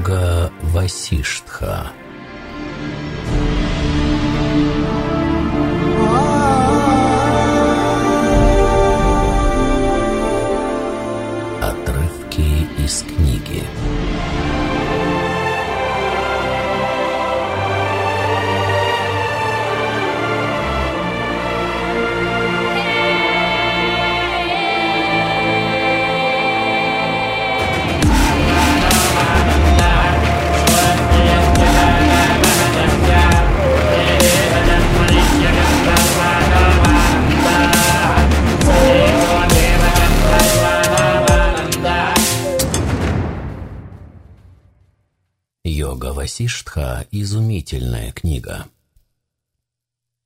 Йога Васиштха Йога Васиштха – изумительная книга.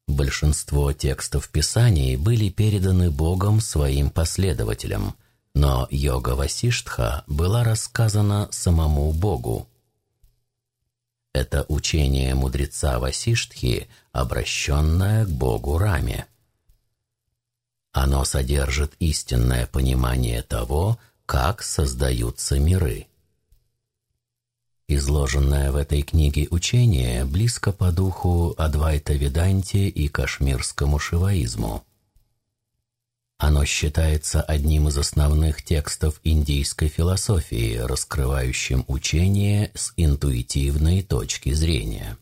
Большинство текстов Писаний были переданы Богом своим последователям, но йога Васиштха была рассказана самому Богу. Это учение мудреца Васиштхи, обращенное к Богу Раме. Оно содержит истинное понимание того, как создаются миры. Изложенное в этой книге учение близко по духу Адвайта Веданте и кашмирскому шиваизму. Оно считается одним из основных текстов индийской философии, раскрывающим учение с интуитивной точки зрения.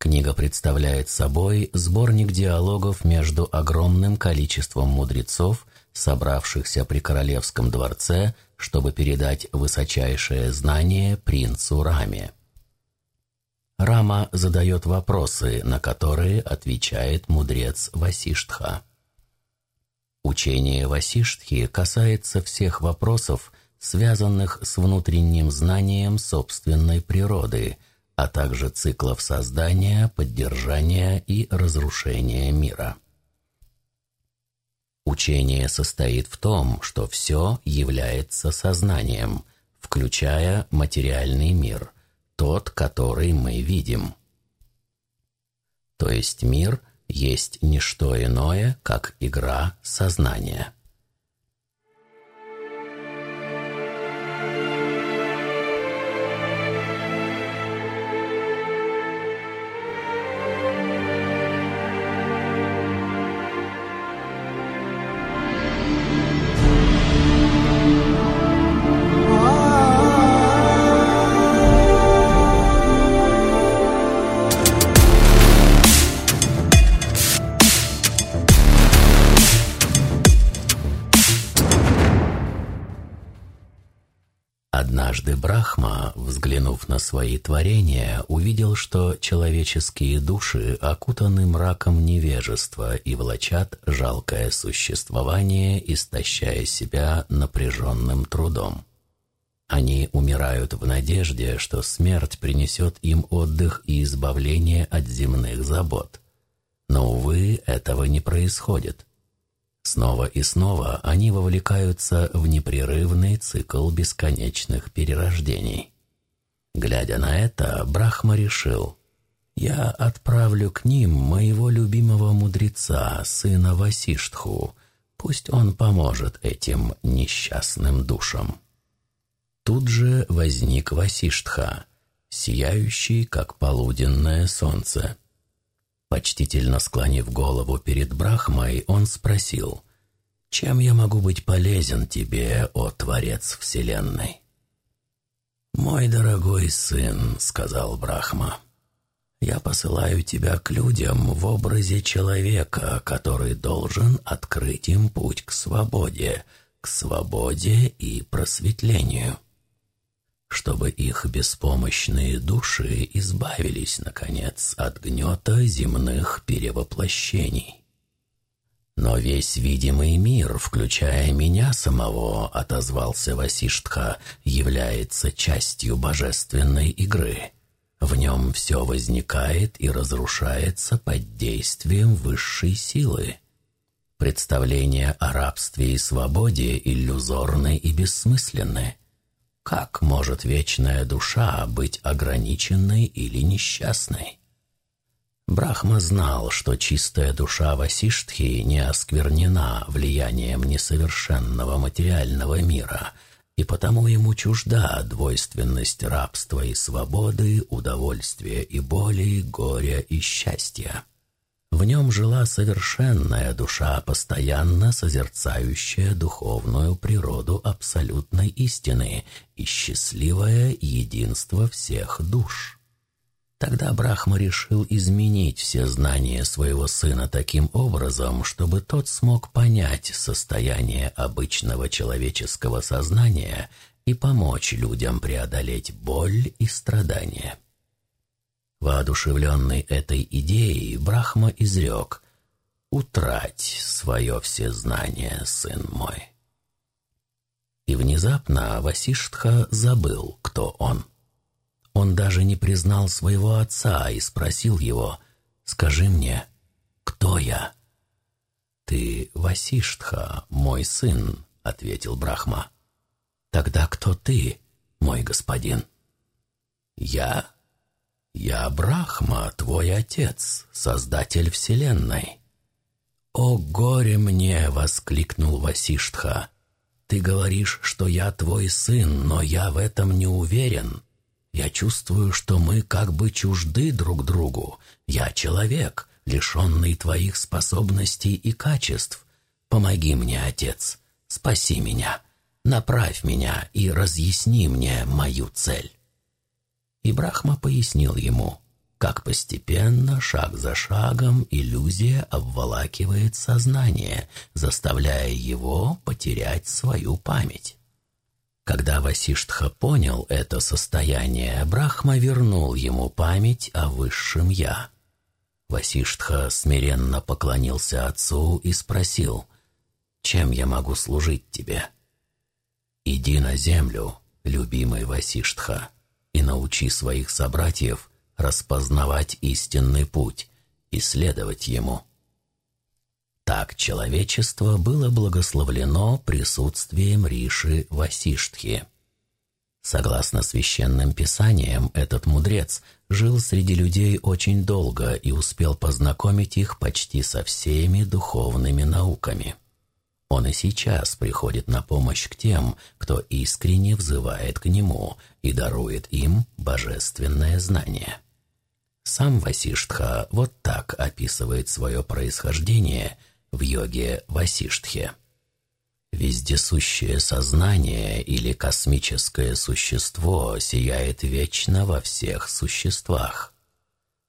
Книга представляет собой сборник диалогов между огромным количеством мудрецов, собравшихся при королевском дворце – чтобы передать высочайшее знание принцу Раме. Рама задает вопросы, на которые отвечает мудрец Васиштха. Учение Васиштхи касается всех вопросов, связанных с внутренним знанием собственной природы, а также циклов создания, поддержания и разрушения мира. Учение состоит в том, что все является сознанием, включая материальный мир, тот, который мы видим. То есть мир есть не что иное, как игра сознания. Однажды Брахма, взглянув на свои творения, увидел, что человеческие души окутаны мраком невежества и влачат жалкое существование, истощая себя напряженным трудом. Они умирают в надежде, что смерть принесет им отдых и избавление от земных забот. Но, увы, этого не происходит. Снова и снова они вовлекаются в непрерывный цикл бесконечных перерождений. Глядя на это, Брахма решил, «Я отправлю к ним моего любимого мудреца, сына Васиштху, пусть он поможет этим несчастным душам». Тут же возник Васиштха, сияющий, как полуденное солнце. Почтительно склонив голову перед Брахмой, он спросил, «Чем я могу быть полезен тебе, о Творец Вселенной?» «Мой дорогой сын», — сказал Брахма, — «я посылаю тебя к людям в образе человека, который должен открыть им путь к свободе, к свободе и просветлению» чтобы их беспомощные души избавились, наконец, от гнета земных перевоплощений. Но весь видимый мир, включая меня самого, отозвался Васиштха, является частью божественной игры. В нем все возникает и разрушается под действием высшей силы. Представления о рабстве и свободе иллюзорны и бессмысленны. Как может вечная душа быть ограниченной или несчастной? Брахма знал, что чистая душа Васиштхи не осквернена влиянием несовершенного материального мира, и потому ему чужда двойственность рабства и свободы, удовольствия и боли, горя и счастья. В нем жила совершенная душа, постоянно созерцающая духовную природу абсолютной истины и счастливое единство всех душ. Тогда Брахма решил изменить все знания своего сына таким образом, чтобы тот смог понять состояние обычного человеческого сознания и помочь людям преодолеть боль и страдания. Воодушевленный этой идеей, Брахма изрек «Утрать свое всезнание, сын мой». И внезапно Васиштха забыл, кто он. Он даже не признал своего отца и спросил его, «Скажи мне, кто я?» «Ты Васиштха, мой сын», — ответил Брахма. «Тогда кто ты, мой господин?» «Я? Я Брахма, твой отец, создатель Вселенной». «О горе мне!» — воскликнул Васиштха. «Ты говоришь, что я твой сын, но я в этом не уверен. Я чувствую, что мы как бы чужды друг другу. Я человек, лишенный твоих способностей и качеств. Помоги мне, Отец, спаси меня, направь меня и разъясни мне мою цель». И Брахма пояснил ему, как постепенно, шаг за шагом, иллюзия обволакивает сознание, заставляя его потерять свою память. Когда Васиштха понял это состояние, Брахма вернул ему память о высшем «Я». Васиштха смиренно поклонился отцу и спросил, «Чем я могу служить тебе?» «Иди на землю, любимый Васиштха, и научи своих собратьев распознавать истинный путь и следовать ему». Так человечество было благословлено присутствием Риши Васиштхи. Согласно священным писаниям, этот мудрец жил среди людей очень долго и успел познакомить их почти со всеми духовными науками. Он и сейчас приходит на помощь к тем, кто искренне взывает к нему и дарует им божественное знание. Сам Васиштха вот так описывает свое происхождение – в йоге Васиштхе. Вездесущее сознание или космическое существо сияет вечно во всех существах.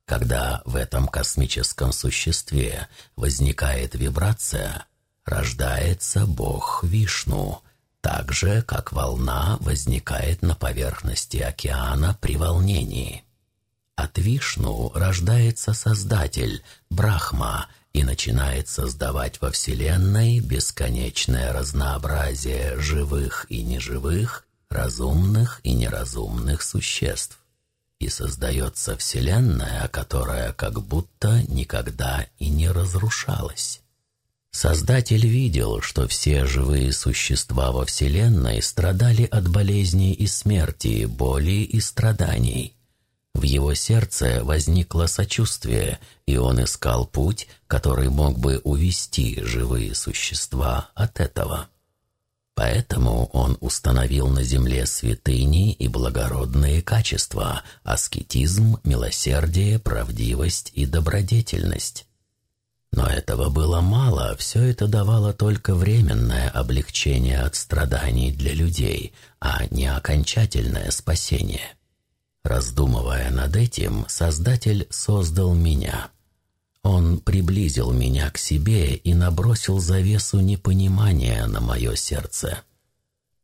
Когда в этом космическом существе возникает вибрация, рождается Бог Вишну, так же, как волна возникает на поверхности океана при волнении. От Вишну рождается Создатель, Брахма – и начинает создавать во Вселенной бесконечное разнообразие живых и неживых, разумных и неразумных существ. И создается Вселенная, которая как будто никогда и не разрушалась. Создатель видел, что все живые существа во Вселенной страдали от болезней и смерти, боли и страданий – в его сердце возникло сочувствие, и он искал путь, который мог бы увести живые существа от этого. Поэтому он установил на земле святыни и благородные качества – аскетизм, милосердие, правдивость и добродетельность. Но этого было мало, все это давало только временное облегчение от страданий для людей, а не окончательное спасение. Раздумывая над этим, Создатель создал меня. Он приблизил меня к себе и набросил завесу непонимания на мое сердце.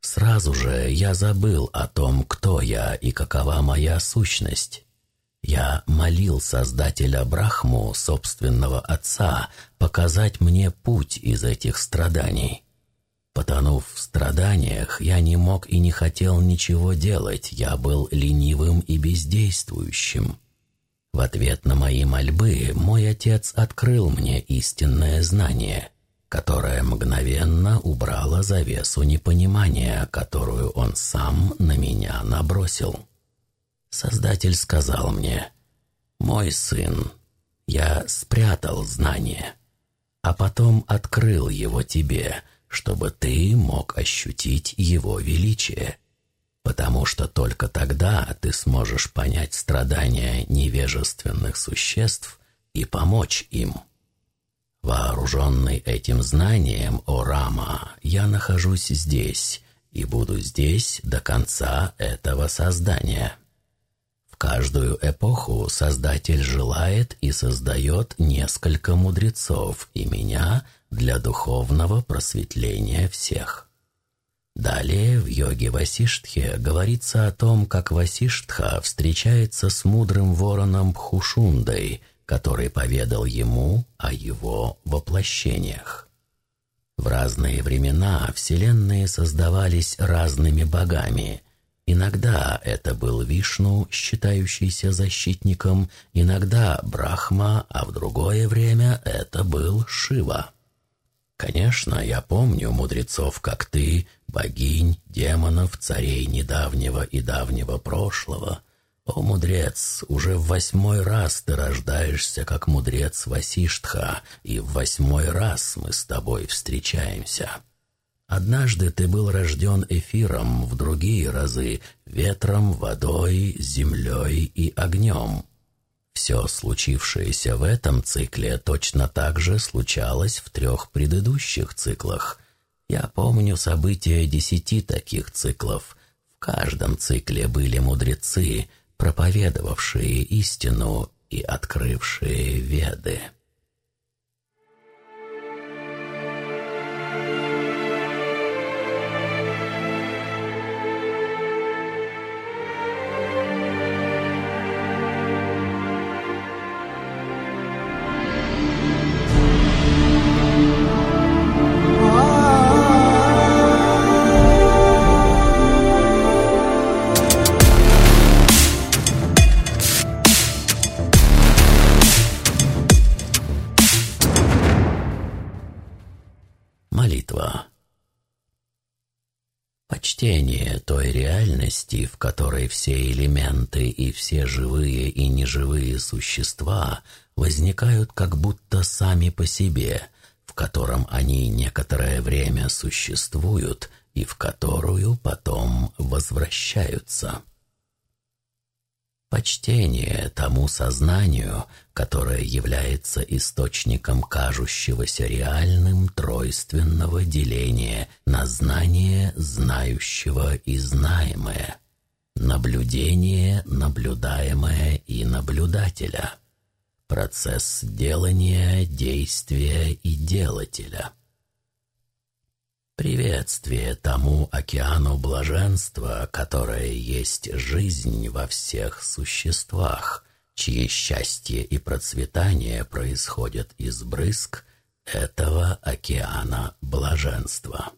Сразу же я забыл о том, кто я и какова моя сущность. Я молил Создателя Брахму, собственного отца, показать мне путь из этих страданий. Потонув в страданиях, я не мог и не хотел ничего делать, я был ленивым и бездействующим. В ответ на мои мольбы мой отец открыл мне истинное знание, которое мгновенно убрало завесу непонимания, которую он сам на меня набросил. Создатель сказал мне, «Мой сын, я спрятал знание, а потом открыл его тебе» чтобы ты мог ощутить его величие. Потому что только тогда ты сможешь понять страдания невежественных существ и помочь им. Вооруженный этим знанием, о Рама, я нахожусь здесь и буду здесь до конца этого создания. Каждую эпоху Создатель желает и создает несколько мудрецов и меня для духовного просветления всех. Далее в йоге Васиштхе говорится о том, как Васиштха встречается с мудрым вороном Пхушундой, который поведал ему о его воплощениях. В разные времена вселенные создавались разными богами – Иногда это был Вишну, считающийся защитником, иногда Брахма, а в другое время это был Шива. Конечно, я помню мудрецов, как ты, богинь, демонов, царей недавнего и давнего прошлого. О, мудрец, уже в восьмой раз ты рождаешься, как мудрец Васиштха, и в восьмой раз мы с тобой встречаемся. Однажды ты был рожден эфиром, в другие разы — ветром, водой, землей и огнем. Все случившееся в этом цикле точно так же случалось в трех предыдущих циклах. Я помню события десяти таких циклов. В каждом цикле были мудрецы, проповедовавшие истину и открывшие веды. Реальности, в которой все элементы и все живые и неживые существа возникают как будто сами по себе, в котором они некоторое время существуют и в которую потом возвращаются. Почтение тому сознанию, которое является источником кажущегося реальным тройственного деления на знание, знающего и знаемое, наблюдение, наблюдаемое и наблюдателя, процесс делания, действия и делателя – Приветствие тому океану блаженства, которое есть жизнь во всех существах, чьи счастье и процветание происходят из брызг этого океана блаженства.